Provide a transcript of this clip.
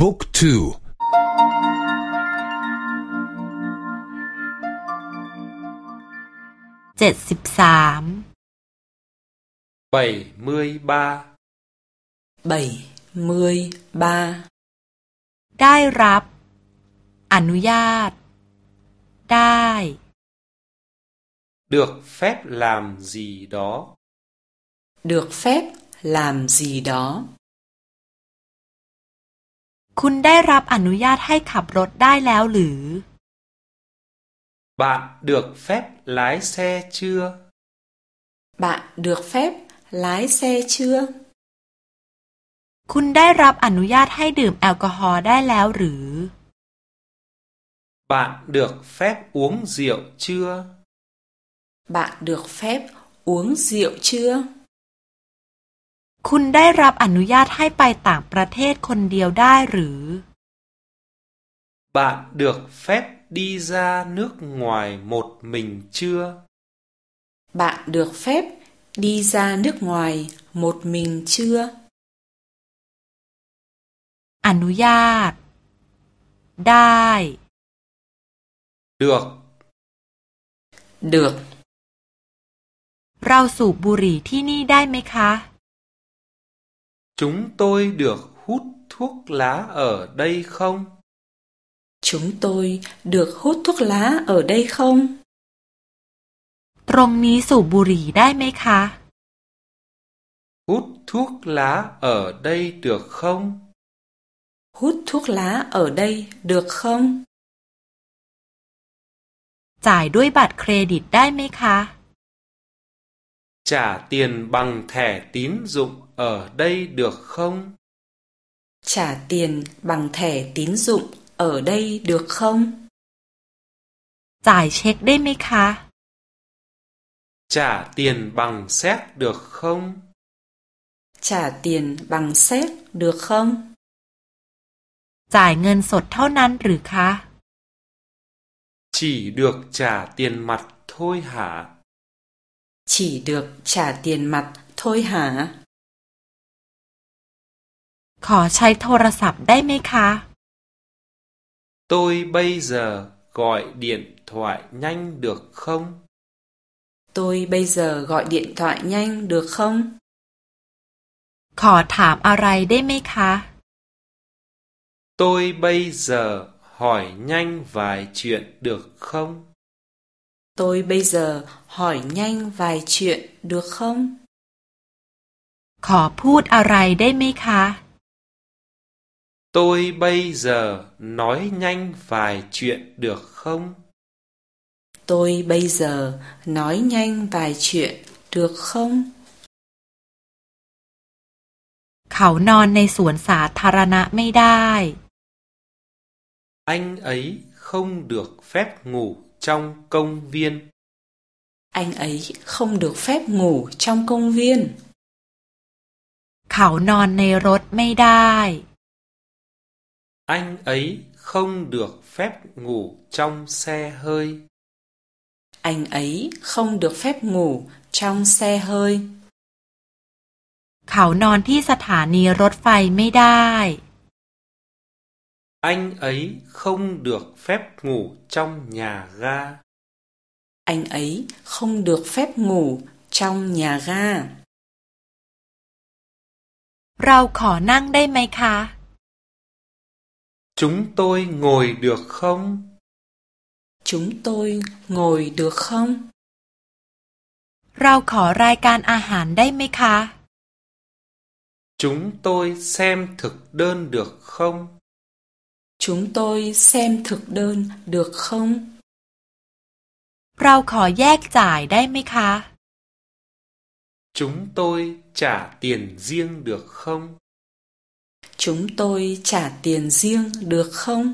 บุ๊กทูเจ็ดสิบสาม bảy mươi ba bảy mươi ba ได้รับ อนุญาต ได้ được phép làm gì đó được phép làm gì đó คุณได้รับอนุญาตให้ขับรถได้แล้วหรือ bạn được phép lái xe chưa bạn được phép lái xe chưa คุณได้รับอนุญาตให้ดื่มแอลกอฮอล์ได้แล้วหรือ bạn được phép uống rượu chưa bạn được phép uống rượu chưa คุณได้รับอนุญาตให้ไปต่างประเทศคนเดียวได้หรือ bạn được phép đi ra nước ngoài một mình chưa bạn được phép đi ra nước ngoài một mình chưa อนุญาต ได้ được được เราสูบบุหรี่ที่นี่ได้ไหมคะ chúng tôi được hút thuốc lá ở đây không chúng tôi được hút thuốc lá ở đây không ตรงนี้สูบบุหรี่ได้ไหมคะ hút thuốc lá ở đây được không hút thuốc lá ở đây được không จ่ายด้วยบัตรเครดิตได้ไหมคะ Trả tiền bằng thẻ tín dụng ở đây được không? Trả tiền bằng thẻ tín dụng ở đây được không? Giải check đây mấy khá? Trả tiền bằng xét được không? Trả tiền bằng xét được không? Giải ngân sột thao năn rử khá? Chỉ được trả tiền mặt thôi hả? chỉ được trả tiền mặt thôi hả ขอใช้โทรศัพท์ได้ไหมคะ tôi bây giờ gọi điện thoại nhanh được không tôi bây giờ gọi điện thoại nhanh được không ขอถามอะไรได้ไหมคะ tôi bây giờ hỏi nhanh vài chuyện được không tôi bây giờ hỏi nhanh vài chuyện được không ขอพูดอะไรได้ไหมคะ tôi bây giờ nói nhanh vài chuyện được không tôi bây giờ nói nhanh vài chuyện được không เขานอนในสวนสาธารณะไม่ได้ anh ấy không được phép ngủ trong công viên anh ấy không được phép ngủ trong công viên เขานอนในรถไม่ได้ anh ấy không được phép ngủ trong xe hơi anh ấy không được phép ngủ trong xe hơi เขานอนที่สถานีรถไฟไม่ได้ anh ấy không được phép ngủ trong nhà ga anh ấy không được phép ngủ trong nhà ga เราขอนั่งได้ไหมคะ chúng tôi ngồi được không chúng tôi ngồi được không เราขอรายการอาหารได้ไหมคะ chúng tôi xem thực đơn được không chúng tôi xem thực đơn được không เราขอแยกจ่ายได้ไหมคะ chúng tôi trả tiền riêng được không chúng tôi trả tiền riêng được không